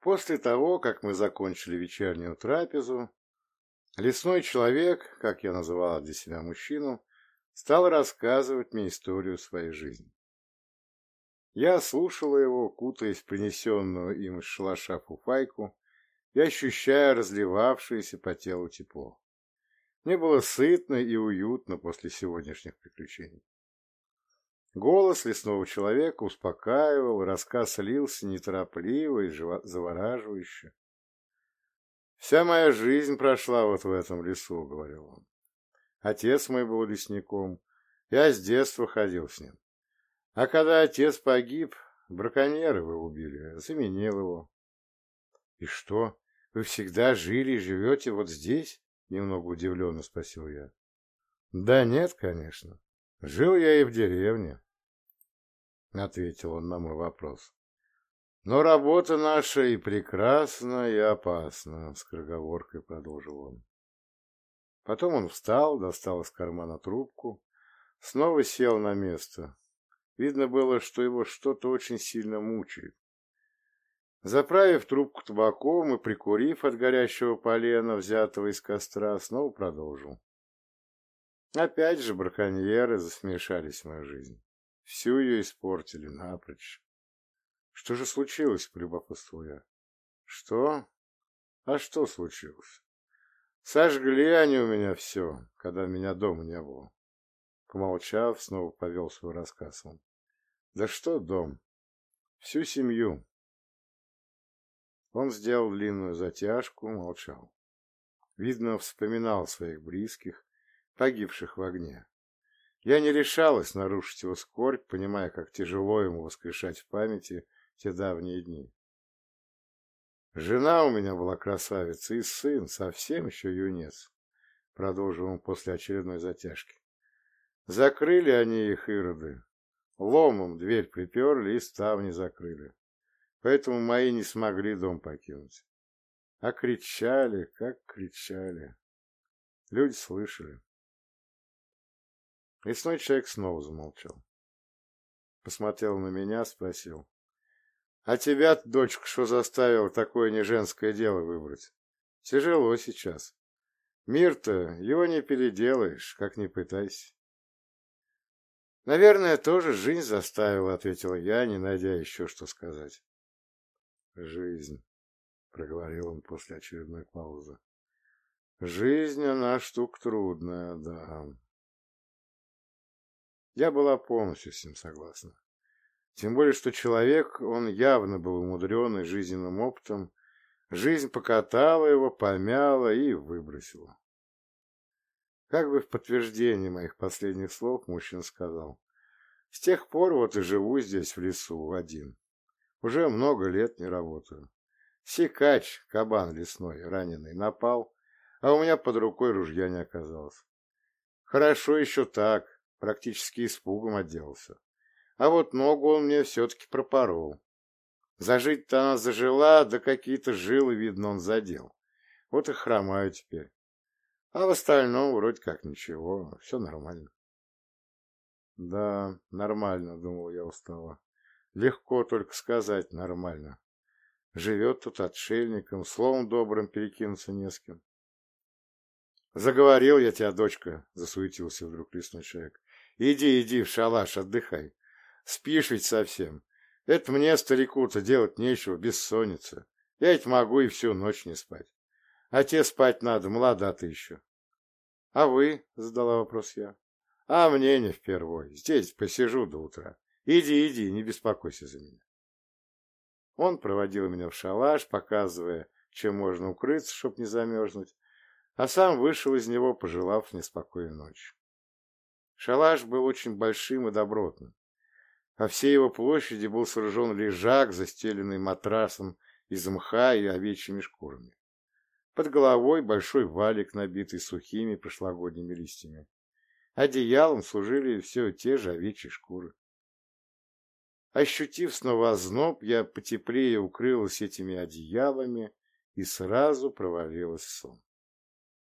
После того, как мы закончили вечернюю трапезу, лесной человек, как я называла для себя мужчину, стал рассказывать мне историю своей жизни. Я слушала его, кутаясь в принесенную им из шалаша фуфайку и ощущая разливавшееся по телу тепло. Мне было сытно и уютно после сегодняшних приключений. Голос лесного человека успокаивал, рассказ лился неторопливо и завораживающе. «Вся моя жизнь прошла вот в этом лесу», — говорил он. «Отец мой был лесником, я с детства ходил с ним. А когда отец погиб, браконьеры вы убили, заменил его». «И что, вы всегда жили и живете вот здесь?» — немного удивленно спросил я. «Да нет, конечно. Жил я и в деревне. — ответил он на мой вопрос. «Но работа наша и прекрасна, и опасна», — скороговоркой продолжил он. Потом он встал, достал из кармана трубку, снова сел на место. Видно было, что его что-то очень сильно мучает. Заправив трубку табаком и прикурив от горящего полена, взятого из костра, снова продолжил. Опять же браконьеры засмешались в мою жизнь. Всю ее испортили напрочь. Что же случилось, полюбопытствовал я. Что? А что случилось? Сожгли они у меня все, когда меня дома не было. Помолчав, снова повел свой рассказ он. Да что дом? Всю семью. Он сделал длинную затяжку, молчал. Видно, вспоминал своих близких, погибших в огне. Я не решалась нарушить его скорбь, понимая, как тяжело ему воскрешать в памяти те давние дни. Жена у меня была красавица, и сын, совсем еще юнец, продолжил он после очередной затяжки. Закрыли они их ироды, ломом дверь приперли и ставни закрыли. Поэтому мои не смогли дом покинуть. А кричали, как кричали. Люди слышали. Лесной человек снова замолчал. Посмотрел на меня, спросил. — А тебя, дочка, что заставил такое неженское дело выбрать? Тяжело сейчас. Мир-то его не переделаешь, как ни пытайся. — Наверное, тоже жизнь заставила, — ответила я, не найдя еще что сказать. — Жизнь, — проговорил он после очередной паузы. — Жизнь, она штука трудная, да. Я была полностью с ним согласна. Тем более, что человек, он явно был умудренный жизненным опытом, жизнь покатала его, помяла и выбросила. Как бы в подтверждение моих последних слов мужчина сказал, «С тех пор вот и живу здесь, в лесу, один. Уже много лет не работаю. Сикач, кабан лесной, раненый, напал, а у меня под рукой ружья не оказалось. Хорошо еще так, практически испугом отделался. А вот ногу он мне все-таки пропорол. Зажить-то она зажила, да какие-то жилы, видно, он задел. Вот и хромаю теперь. А в остальном вроде как ничего, все нормально. Да, нормально, думал я устало. Легко только сказать нормально. Живет тут отшельником, словом добрым перекинуться не с кем. Заговорил я тебя, дочка, засуетился вдруг лесной человек. Иди, иди в шалаш, отдыхай. Спишь ведь совсем. Это мне, старику-то, делать нечего, бессонница. Я ведь могу и всю ночь не спать. А тебе спать надо, молода ты еще. — А вы? — задала вопрос я. — А мне не впервой. Здесь посижу до утра. Иди, иди, не беспокойся за меня. Он проводил меня в шалаш, показывая, чем можно укрыться, чтоб не замерзнуть, а сам вышел из него, пожелав неспокойной ночи. Шалаш был очень большим и добротным. По всей его площади был сооружен лежак, застеленный матрасом из мха и овечьими шкурами. Под головой большой валик, набитый сухими прошлогодними листьями. Одеялом служили все те же овечьи шкуры. Ощутив снова озноб, я потеплее укрылась этими одеялами и сразу провалилась в сон.